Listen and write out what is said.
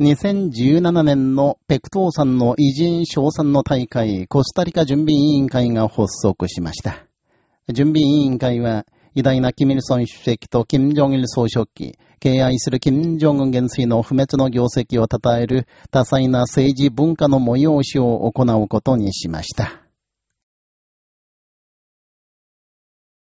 2017年のペクトーさんの偉人賞賛の大会コスタリカ準備委員会が発足しました。準備委員会は、偉大なキム・イルソン主席とキム・ジョンイル総書記、敬愛するキム・ジョンウン元帥の不滅の業績を称える多彩な政治文化の催しを行うことにしました。